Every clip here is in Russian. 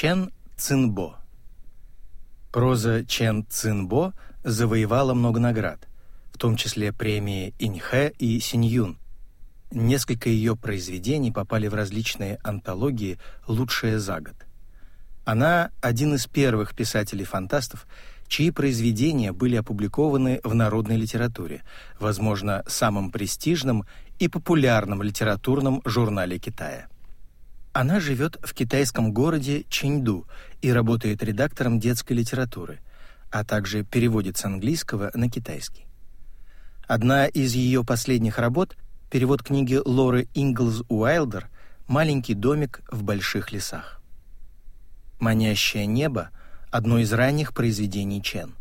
Чен Цинбо Проза Чен Цинбо завоевала много наград, в том числе премии Иньхэ и Синьюн. Несколько ее произведений попали в различные антологии «Лучшее за год». Она один из первых писателей-фантастов, чьи произведения были опубликованы в народной литературе, возможно, самом престижном и популярном литературном журнале Китая. Она живет в китайском городе Чинду и работает редактором детской литературы, а также переводит с английского на китайский. Одна из ее последних работ — перевод книги Лоры Инглз Уайлдер «Маленький домик в больших лесах». «Манящее небо» — одно из ранних произведений Чен.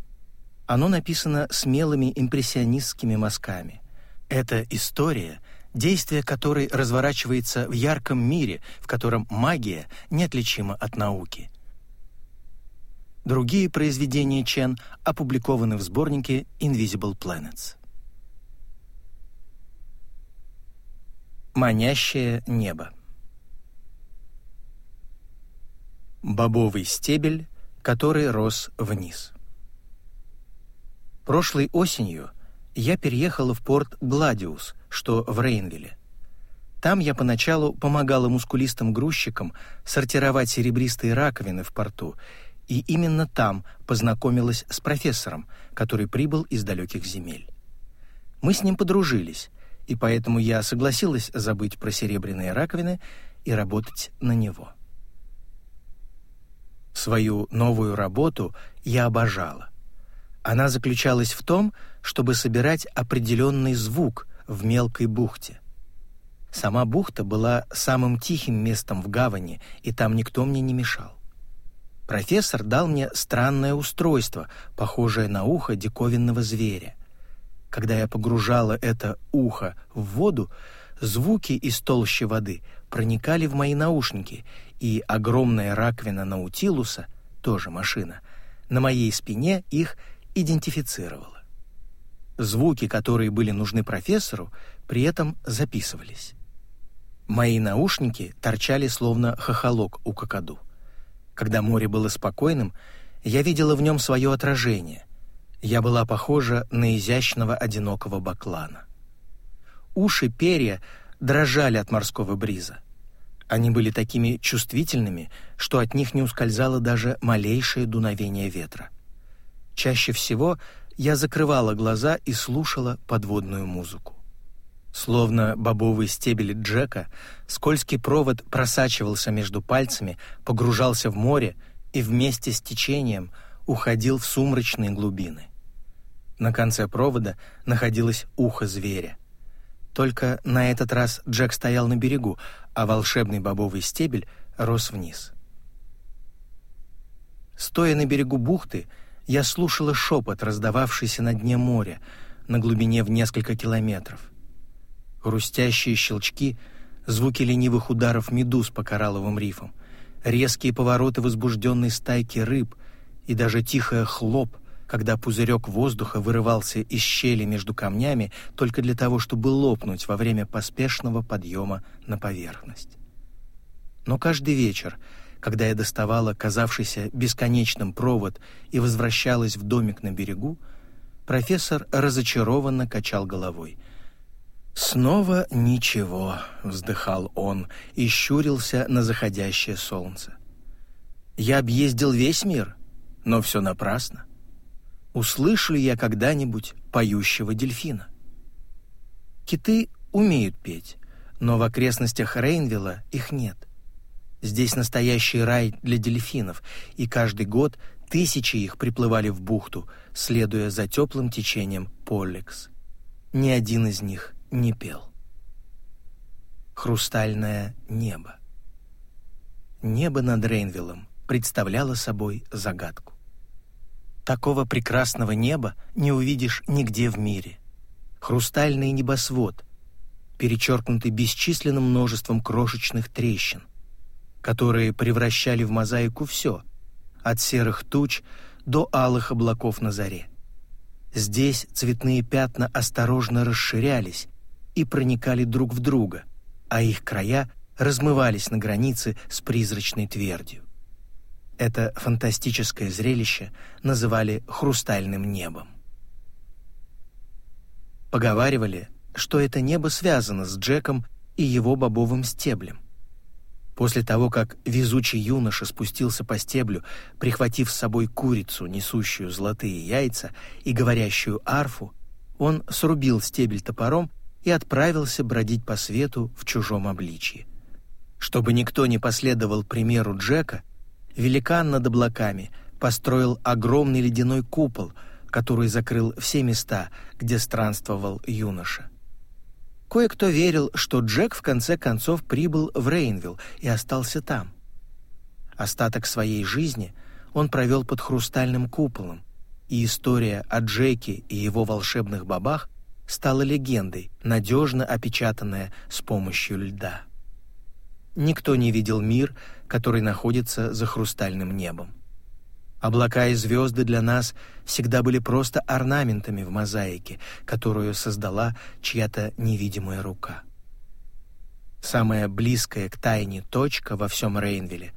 Оно написано смелыми импрессионистскими мазками. Это история, действие которой разворачивается в ярком мире, в котором магия неотличима от науки. Другие произведения Чен опубликованы в сборнике Invisible Planets. Манящее небо Бобовый стебель, который рос вниз. Прошлой осенью я переехала в порт Гладиус, что в Рейнвилле. Там я поначалу помогала мускулистым грузчикам сортировать серебристые раковины в порту, и именно там познакомилась с профессором, который прибыл из далеких земель. Мы с ним подружились, и поэтому я согласилась забыть про серебряные раковины и работать на него. Свою новую работу я обожала. Она заключалась в том, чтобы собирать определенный звук в мелкой бухте. Сама бухта была самым тихим местом в гавани, и там никто мне не мешал. Профессор дал мне странное устройство, похожее на ухо диковинного зверя. Когда я погружала это ухо в воду, звуки из толщи воды проникали в мои наушники, и огромная раковина Наутилуса, тоже машина, на моей спине их идентифицировала. Звуки, которые были нужны профессору, при этом записывались. Мои наушники торчали словно хохолок у кокоду. Когда море было спокойным, я видела в нем свое отражение. Я была похожа на изящного одинокого баклана. Уши перья дрожали от морского бриза. Они были такими чувствительными, что от них не ускользало даже малейшее дуновение ветра. Чаще всего я закрывала глаза и слушала подводную музыку. Словно бобовый стебель Джека, скользкий провод просачивался между пальцами, погружался в море и вместе с течением уходил в сумрачные глубины. На конце провода находилось ухо зверя — только на этот раз Джек стоял на берегу, а волшебный бобовый стебель рос вниз. Стоя на берегу бухты, я слушала шепот, раздававшийся на дне моря, на глубине в несколько километров. Хрустящие щелчки, звуки ленивых ударов медуз по коралловым рифам, резкие повороты возбужденной стайки рыб и даже тихое хлоп — когда пузырек воздуха вырывался из щели между камнями только для того, чтобы лопнуть во время поспешного подъема на поверхность. Но каждый вечер, когда я доставала казавшийся бесконечным провод и возвращалась в домик на берегу, профессор разочарованно качал головой. «Снова ничего», — вздыхал он и щурился на заходящее солнце. «Я объездил весь мир, но все напрасно услышу ли я когда-нибудь поющего дельфина. Киты умеют петь, но в окрестностях Рейнвилла их нет. Здесь настоящий рай для дельфинов, и каждый год тысячи их приплывали в бухту, следуя за теплым течением Поллекс. Ни один из них не пел. Хрустальное небо. Небо над Рейнвиллом представляло собой загадку. Такого прекрасного неба не увидишь нигде в мире. Хрустальный небосвод, перечеркнутый бесчисленным множеством крошечных трещин, которые превращали в мозаику все, от серых туч до алых облаков на заре. Здесь цветные пятна осторожно расширялись и проникали друг в друга, а их края размывались на границе с призрачной твердью. Это фантастическое зрелище называли «хрустальным небом». Поговаривали, что это небо связано с Джеком и его бобовым стеблем. После того, как везучий юноша спустился по стеблю, прихватив с собой курицу, несущую золотые яйца, и говорящую арфу, он срубил стебель топором и отправился бродить по свету в чужом обличье. Чтобы никто не последовал примеру Джека, великан над облаками построил огромный ледяной купол, который закрыл все места, где странствовал юноша. Кое-кто верил, что Джек в конце концов прибыл в Рейнвилл и остался там. Остаток своей жизни он провел под хрустальным куполом, и история о Джеке и его волшебных бабах стала легендой, надежно опечатанная с помощью льда. Никто не видел мир, который находится за хрустальным небом. Облака и звезды для нас всегда были просто орнаментами в мозаике, которую создала чья-то невидимая рука. Самая близкая к тайне точка во всем Рейнвилле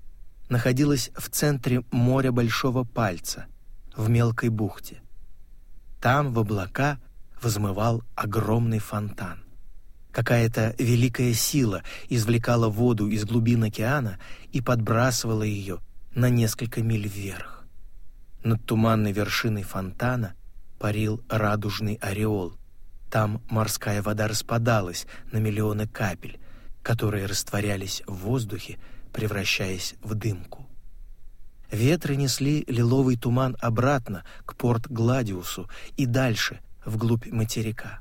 находилась в центре моря Большого Пальца, в мелкой бухте. Там, в облака, взмывал огромный фонтан. Какая-то великая сила извлекала воду из глубин океана и подбрасывала ее на несколько миль вверх. Над туманной вершиной фонтана парил радужный ореол. Там морская вода распадалась на миллионы капель, которые растворялись в воздухе, превращаясь в дымку. Ветры несли лиловый туман обратно к порт Гладиусу и дальше, вглубь материка.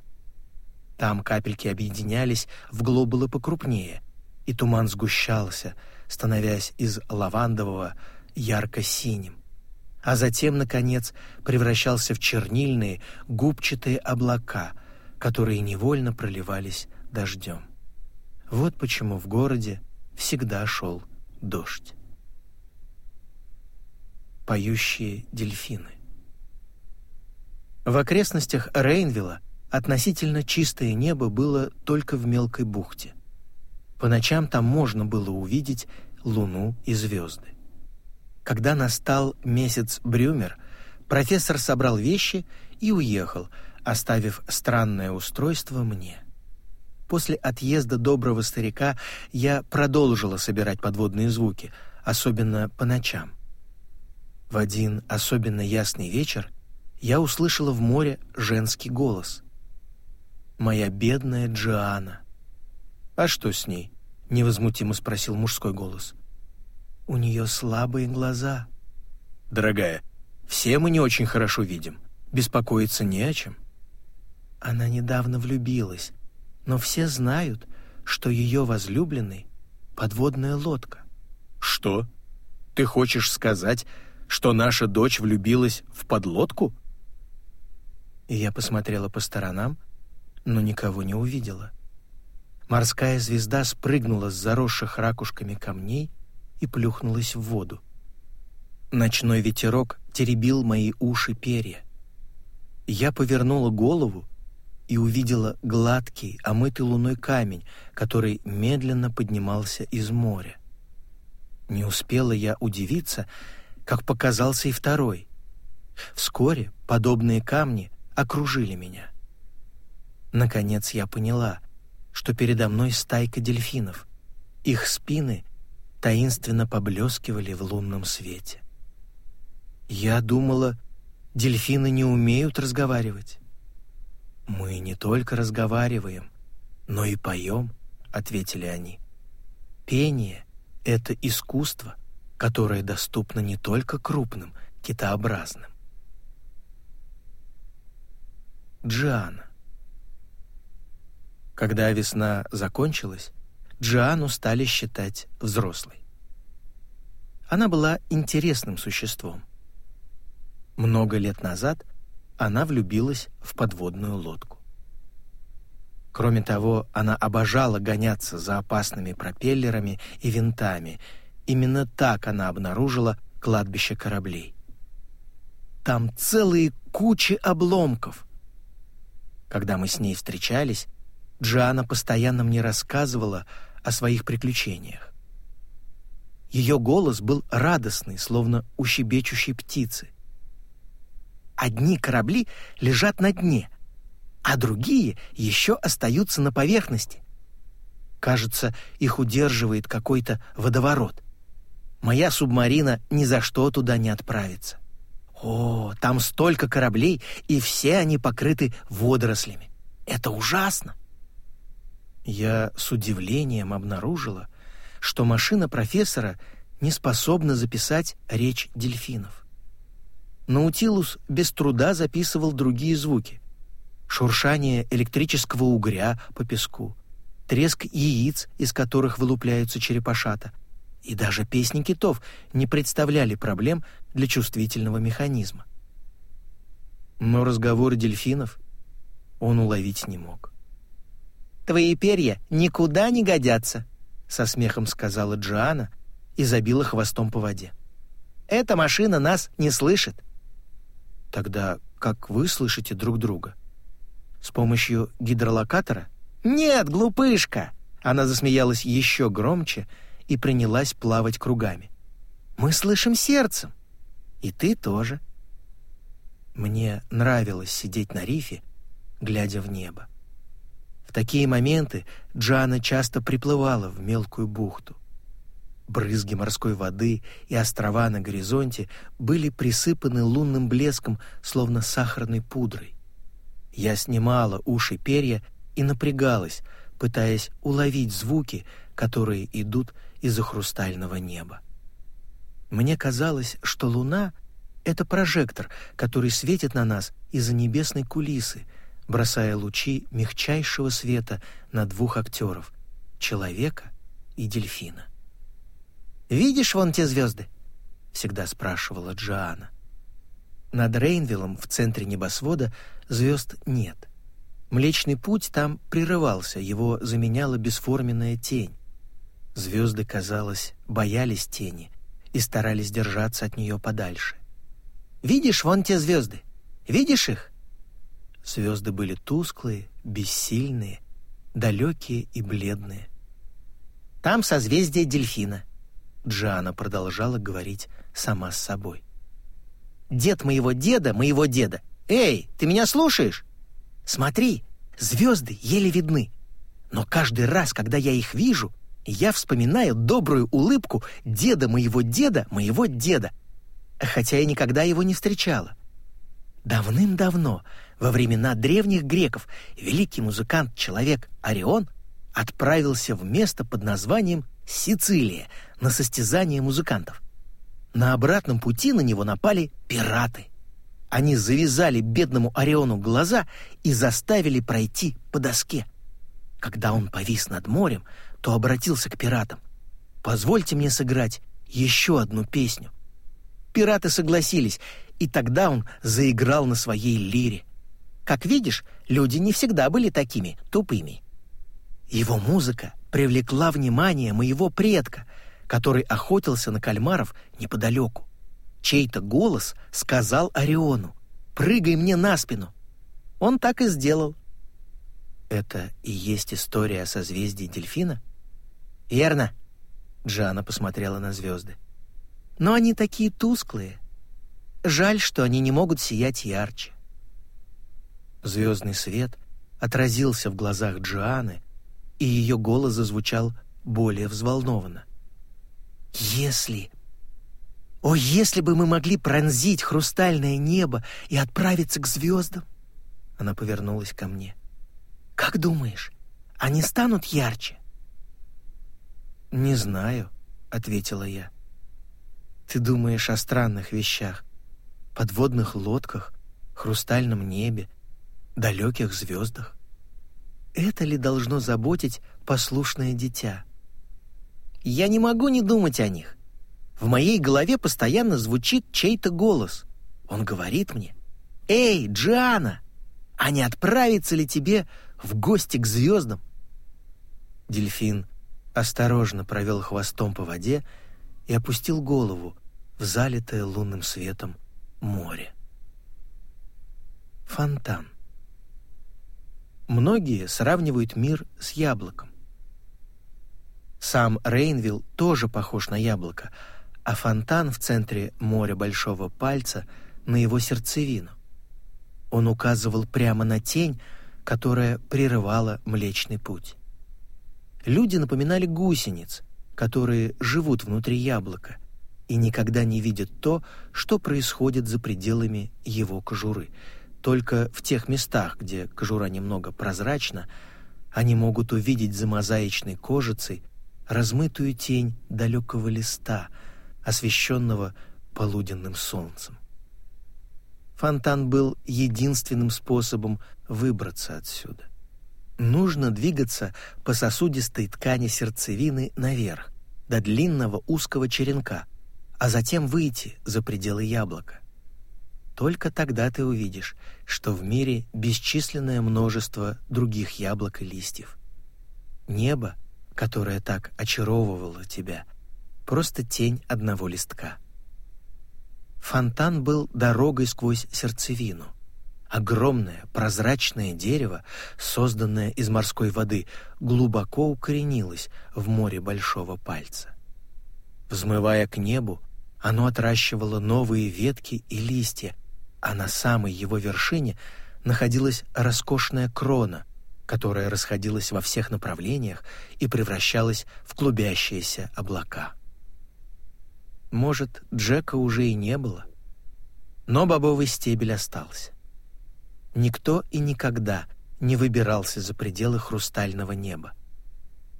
Там капельки объединялись в глобулы покрупнее, и туман сгущался, становясь из лавандового ярко-синим, а затем, наконец, превращался в чернильные, губчатые облака, которые невольно проливались дождем. Вот почему в городе всегда шел дождь. Поющие дельфины В окрестностях Рейнвилла относительно чистое небо было только в мелкой бухте. По ночам там можно было увидеть луну и звезды. Когда настал месяц Брюмер, профессор собрал вещи и уехал, оставив странное устройство мне. После отъезда доброго старика я продолжила собирать подводные звуки, особенно по ночам. В один особенно ясный вечер я услышала в море женский голос. «Моя бедная Джиана». «А что с ней?» — невозмутимо спросил мужской голос. У нее слабые глаза. Дорогая, все мы не очень хорошо видим. Беспокоиться не о чем. Она недавно влюбилась, но все знают, что ее возлюбленный — подводная лодка. Что? Ты хочешь сказать, что наша дочь влюбилась в подлодку? И я посмотрела по сторонам, но никого не увидела. Морская звезда спрыгнула с заросших ракушками камней и плюхнулась в воду. Ночной ветерок теребил мои уши перья. Я повернула голову и увидела гладкий, омытый луной камень, который медленно поднимался из моря. Не успела я удивиться, как показался и второй. Вскоре подобные камни окружили меня. Наконец я поняла, что передо мной стайка дельфинов. Их спины таинственно поблескивали в лунном свете. Я думала, дельфины не умеют разговаривать. Мы не только разговариваем, но и поем, ответили они. Пение — это искусство, которое доступно не только крупным китообразным. Джиана. Когда весна закончилась, Джиану стали считать взрослой. Она была интересным существом. Много лет назад она влюбилась в подводную лодку. Кроме того, она обожала гоняться за опасными пропеллерами и винтами. Именно так она обнаружила кладбище кораблей. Там целые кучи обломков. Когда мы с ней встречались, Джиана постоянно мне рассказывала о своих приключениях. Ее голос был радостный, словно у щебечущей птицы. Одни корабли лежат на дне, а другие еще остаются на поверхности. Кажется, их удерживает какой-то водоворот. Моя субмарина ни за что туда не отправится. О, там столько кораблей, и все они покрыты водорослями. Это ужасно. Я с удивлением обнаружила, что машина профессора не способна записать речь дельфинов. Наутилус без труда записывал другие звуки. Шуршание электрического угря по песку, треск яиц, из которых вылупляются черепашата, и даже песни китов не представляли проблем для чувствительного механизма. Но разговоры дельфинов он уловить не мог. «Твои перья никуда не годятся», — со смехом сказала Джоанна и забила хвостом по воде. «Эта машина нас не слышит». «Тогда как вы слышите друг друга? С помощью гидролокатора?» «Нет, глупышка!» Она засмеялась еще громче и принялась плавать кругами. «Мы слышим сердцем. И ты тоже». Мне нравилось сидеть на рифе, глядя в небо. В такие моменты Джана часто приплывала в мелкую бухту. Брызги морской воды и острова на горизонте были присыпаны лунным блеском, словно сахарной пудрой. Я снимала уши перья и напрягалась, пытаясь уловить звуки, которые идут из-за хрустального неба. Мне казалось, что луна — это прожектор, который светит на нас из-за небесной кулисы — бросая лучи мягчайшего света на двух актеров — человека и дельфина. «Видишь вон те звезды?» — всегда спрашивала Джоанна. Над Рейнвиллом в центре небосвода звезд нет. Млечный путь там прерывался, его заменяла бесформенная тень. Звезды, казалось, боялись тени и старались держаться от нее подальше. «Видишь вон те звезды? Видишь их?» Звезды были тусклые, бессильные, далекие и бледные. «Там созвездие дельфина», — Джана продолжала говорить сама с собой. «Дед моего деда, моего деда! Эй, ты меня слушаешь? Смотри, звезды еле видны. Но каждый раз, когда я их вижу, я вспоминаю добрую улыбку деда моего деда, моего деда, хотя я никогда его не встречала. Давным-давно во времена древних греков великий музыкант-человек Орион отправился в место под названием Сицилия на состязание музыкантов. На обратном пути на него напали пираты. Они завязали бедному Ориону глаза и заставили пройти по доске. Когда он повис над морем, то обратился к пиратам. «Позвольте мне сыграть еще одну песню». Пираты согласились, и тогда он заиграл на своей лире. Как видишь, люди не всегда были такими тупыми. Его музыка привлекла внимание моего предка, который охотился на кальмаров неподалеку. Чей-то голос сказал Ориону «Прыгай мне на спину». Он так и сделал. Это и есть история о созвездии дельфина? Верно. Джана посмотрела на звезды. Но они такие тусклые. Жаль, что они не могут сиять ярче. Звездный свет отразился в глазах Джоанны, и ее голос зазвучал более взволнованно. «Если... О, если бы мы могли пронзить хрустальное небо и отправиться к звездам!» Она повернулась ко мне. «Как думаешь, они станут ярче?» «Не знаю», — ответила я. «Ты думаешь о странных вещах, подводных лодках, хрустальном небе, далеких звездах. Это ли должно заботить послушное дитя? Я не могу не думать о них. В моей голове постоянно звучит чей-то голос. Он говорит мне, «Эй, Джиана, а не отправиться ли тебе в гости к звездам?» Дельфин осторожно провел хвостом по воде и опустил голову в залитое лунным светом море. Фонтан. Многие сравнивают мир с яблоком. Сам Рейнвилл тоже похож на яблоко, а фонтан в центре моря Большого Пальца на его сердцевину. Он указывал прямо на тень, которая прерывала Млечный Путь. Люди напоминали гусениц, которые живут внутри яблока и никогда не видят то, что происходит за пределами его кожуры. Только в тех местах, где кожура немного прозрачна, они могут увидеть за мозаичной кожицей размытую тень далекого листа, освещенного полуденным солнцем. Фонтан был единственным способом выбраться отсюда. Нужно двигаться по сосудистой ткани сердцевины наверх, до длинного узкого черенка, а затем выйти за пределы яблока. Только тогда ты увидишь, что в мире бесчисленное множество других яблок и листьев. Небо — которая так очаровывала тебя, просто тень одного листка. Фонтан был дорогой сквозь сердцевину. Огромное прозрачное дерево, созданное из морской воды, глубоко укоренилось в море большого пальца. Взмывая к небу, оно отращивало новые ветки и листья, а на самой его вершине находилась роскошная крона, которая расходилась во всех направлениях и превращалась в клубящиеся облака. Может, Джека уже и не было, но бобовый стебель остался. Никто и никогда не выбирался за пределы хрустального неба.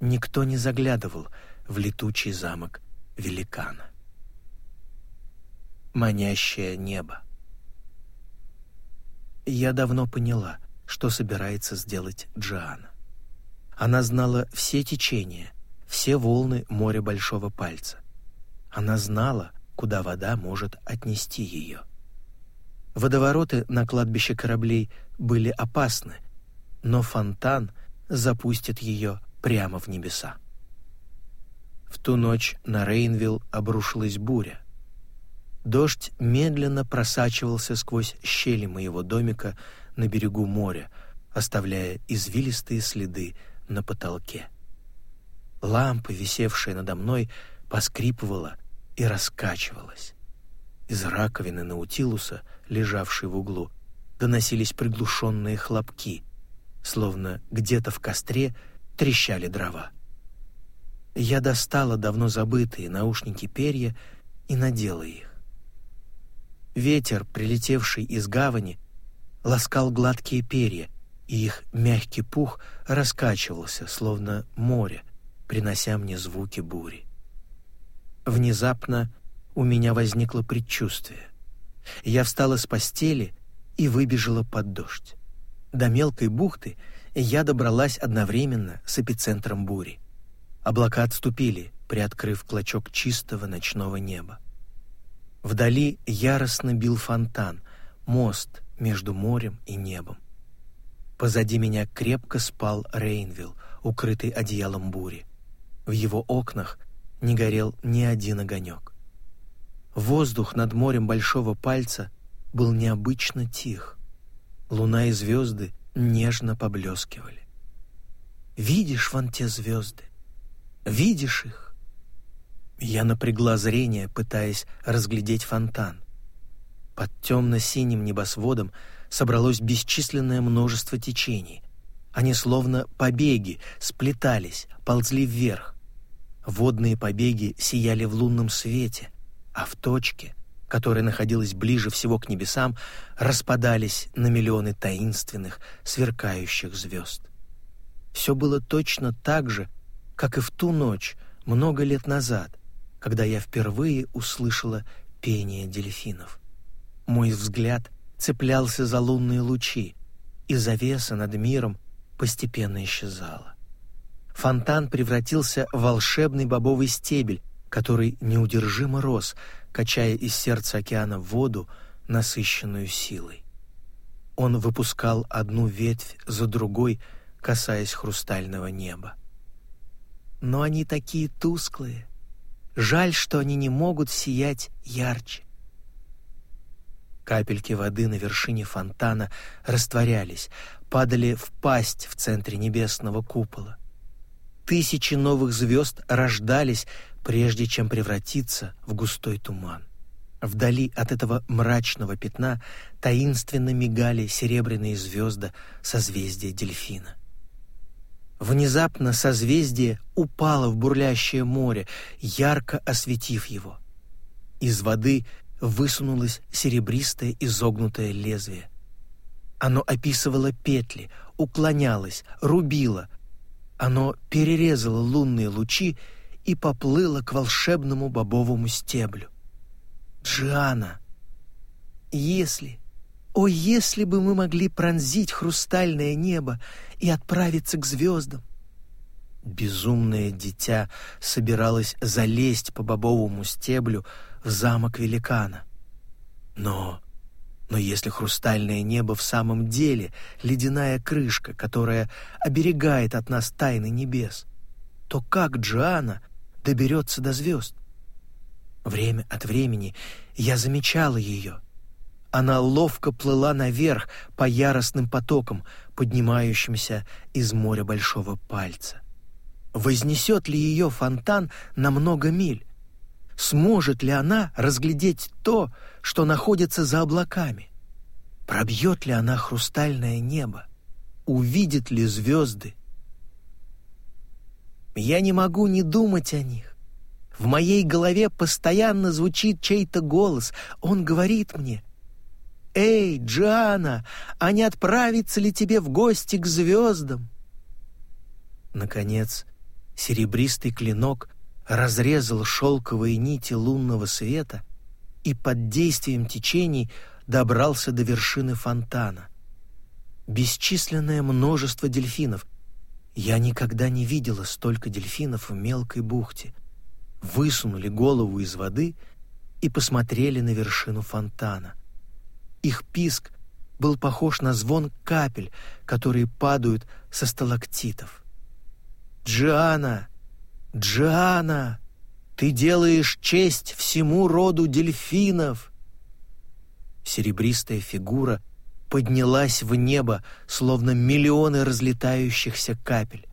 Никто не заглядывал в летучий замок великана. Манящее небо. Я давно поняла — что собирается сделать Джиана. Она знала все течения, все волны моря Большого Пальца. Она знала, куда вода может отнести ее. Водовороты на кладбище кораблей были опасны, но фонтан запустит ее прямо в небеса. В ту ночь на Рейнвилл обрушилась буря. Дождь медленно просачивался сквозь щели моего домика на берегу моря, оставляя извилистые следы на потолке. Лампа, висевшая надо мной, поскрипывала и раскачивалась. Из раковины Наутилуса, лежавшей в углу, доносились приглушенные хлопки, словно где-то в костре трещали дрова. Я достала давно забытые наушники перья и надела их. Ветер, прилетевший из гавани, ласкал гладкие перья, и их мягкий пух раскачивался, словно море, принося мне звуки бури. Внезапно у меня возникло предчувствие. Я встала с постели и выбежала под дождь. До мелкой бухты я добралась одновременно с эпицентром бури. Облака отступили, приоткрыв клочок чистого ночного неба. Вдали яростно бил фонтан, мост, между морем и небом. Позади меня крепко спал Рейнвилл, укрытый одеялом бури. В его окнах не горел ни один огонек. Воздух над морем большого пальца был необычно тих. Луна и звезды нежно поблескивали. «Видишь вон те звезды? Видишь их?» Я напрягла зрение, пытаясь разглядеть фонтан. Под темно-синим небосводом собралось бесчисленное множество течений. Они словно побеги сплетались, ползли вверх. Водные побеги сияли в лунном свете, а в точке, которая находилась ближе всего к небесам, распадались на миллионы таинственных, сверкающих звезд. Все было точно так же, как и в ту ночь, много лет назад, когда я впервые услышала пение дельфинов. Мой взгляд цеплялся за лунные лучи, и завеса над миром постепенно исчезала. Фонтан превратился в волшебный бобовый стебель, который неудержимо рос, качая из сердца океана воду, насыщенную силой. Он выпускал одну ветвь за другой, касаясь хрустального неба. Но они такие тусклые. Жаль, что они не могут сиять ярче. Капельки воды на вершине фонтана растворялись, падали в пасть в центре небесного купола. Тысячи новых звезд рождались, прежде чем превратиться в густой туман. Вдали от этого мрачного пятна таинственно мигали серебряные звезды созвездия дельфина. Внезапно созвездие упало в бурлящее море, ярко осветив его. Из воды высунулось серебристое изогнутое лезвие. Оно описывало петли, уклонялось, рубило. Оно перерезало лунные лучи и поплыло к волшебному бобовому стеблю. Джиана, если, о, если бы мы могли пронзить хрустальное небо и отправиться к звездам! Безумное дитя собиралось залезть по бобовому стеблю в замок великана. Но... Но если хрустальное небо в самом деле ледяная крышка, которая оберегает от нас тайны небес, то как Джоанна доберется до звезд? Время от времени я замечала ее. Она ловко плыла наверх по яростным потокам, поднимающимся из моря большого пальца. Вознесет ли ее фонтан на много миль? Сможет ли она разглядеть то, что находится за облаками? Пробьет ли она хрустальное небо? Увидит ли звезды? Я не могу не думать о них. В моей голове постоянно звучит чей-то голос. Он говорит мне, «Эй, Джана, а не отправиться ли тебе в гости к звездам?» Наконец, серебристый клинок разрезал шелковые нити лунного света и под действием течений добрался до вершины фонтана. Бесчисленное множество дельфинов. Я никогда не видела столько дельфинов в мелкой бухте высунули голову из воды и посмотрели на вершину фонтана. Их писк был похож на звон капель, которые падают со сталактитов. «Джиана! Джиана! Ты делаешь честь всему роду дельфинов!» Серебристая фигура поднялась в небо, словно миллионы разлетающихся капель.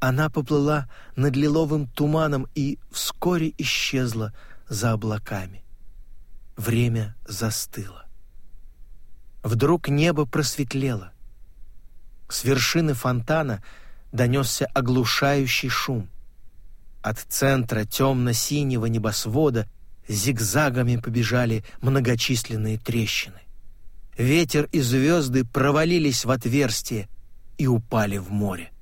Она поплыла над лиловым туманом и вскоре исчезла за облаками. Время застыло. Вдруг небо просветлело. С вершины фонтана донесся оглушающий шум. От центра темно-синего небосвода зигзагами побежали многочисленные трещины. Ветер и звезды провалились в отверстие и упали в море.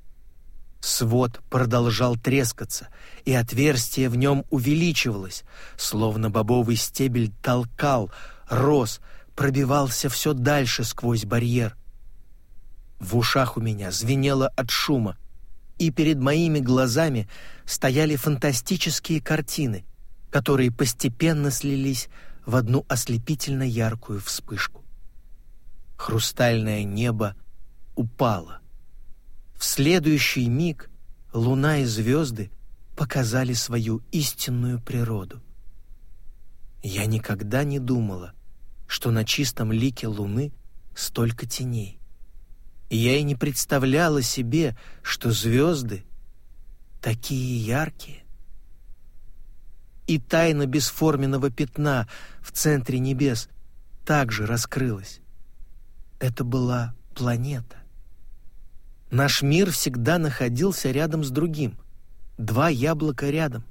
Свод продолжал трескаться, и отверстие в нем увеличивалось, словно бобовый стебель толкал, рос, пробивался все дальше сквозь барьер. В ушах у меня звенело от шума, и перед моими глазами стояли фантастические картины, которые постепенно слились в одну ослепительно яркую вспышку. Хрустальное небо упало. В следующий миг луна и звезды показали свою истинную природу. Я никогда не думала, что на чистом лике луны столько теней. И я и не представляла себе, что звезды такие яркие. И тайна бесформенного пятна в центре небес также раскрылась. Это была планета. Наш мир всегда находился рядом с другим. Два яблока рядом.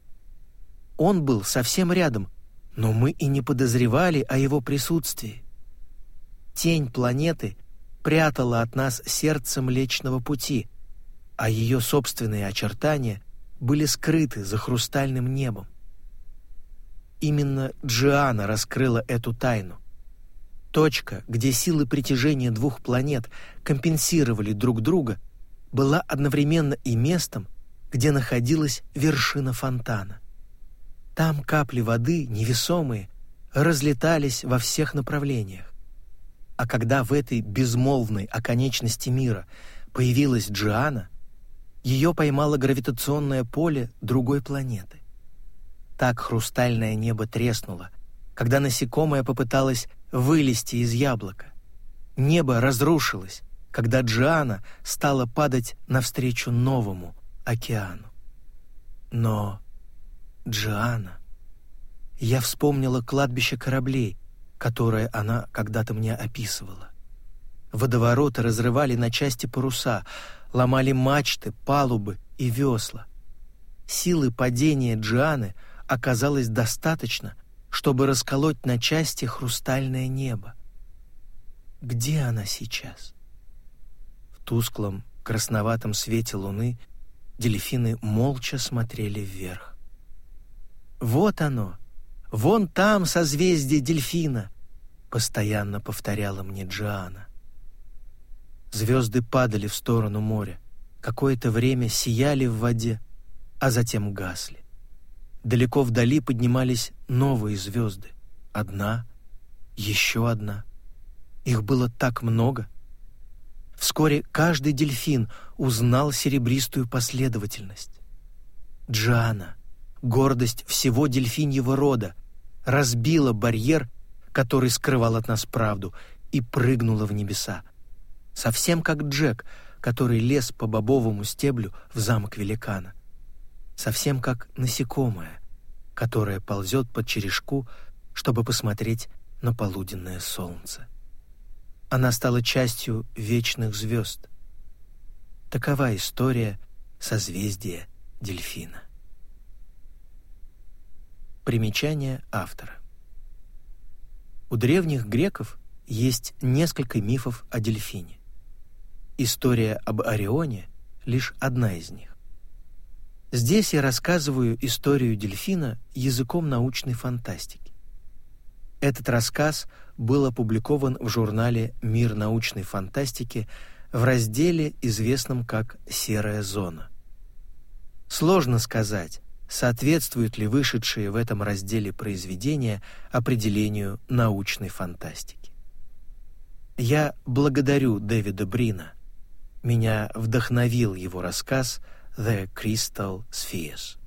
Он был совсем рядом, но мы и не подозревали о его присутствии. Тень планеты прятала от нас сердце Млечного Пути, а ее собственные очертания были скрыты за хрустальным небом. Именно Джиана раскрыла эту тайну. Точка, где силы притяжения двух планет компенсировали друг друга — была одновременно и местом, где находилась вершина фонтана. Там капли воды, невесомые, разлетались во всех направлениях. А когда в этой безмолвной оконечности мира появилась Джиана, ее поймало гравитационное поле другой планеты. Так хрустальное небо треснуло, когда насекомое попыталось вылезти из яблока. Небо разрушилось, когда Джиана стала падать навстречу новому, океану. Но Джиана... Я вспомнила кладбище кораблей, которое она когда-то мне описывала. Водовороты разрывали на части паруса, ломали мачты, палубы и весла. Силы падения Джианы оказалось достаточно, чтобы расколоть на части хрустальное небо. Где она сейчас? В тусклом, красноватом свете луны дельфины молча смотрели вверх. «Вот оно! Вон там созвездие дельфина!» — постоянно повторяла мне Джиана. Звезды падали в сторону моря, какое-то время сияли в воде, а затем гасли. Далеко вдали поднимались новые звезды. Одна, еще одна. Их было так много. Вскоре каждый дельфин узнал серебристую последовательность. Джана, гордость всего дельфиньего рода, разбила барьер, который скрывал от нас правду, и прыгнула в небеса, совсем как Джек, который лез по бобовому стеблю в замок великана. Совсем как насекомое, которое ползет под черешку, чтобы посмотреть на полуденное солнце. Она стала частью вечных звезд. Такова история созвездия дельфина. Примечание автора. У древних греков есть несколько мифов о дельфине. История об Орионе — лишь одна из них. Здесь я рассказываю историю дельфина языком научной фантастики. Этот рассказ был опубликован в журнале «Мир научной фантастики» в разделе, известном как «Серая зона». Сложно сказать, соответствуют ли вышедшие в этом разделе произведения определению научной фантастики. Я благодарю Дэвида Брина — меня вдохновил его рассказ «The Crystal Spheres».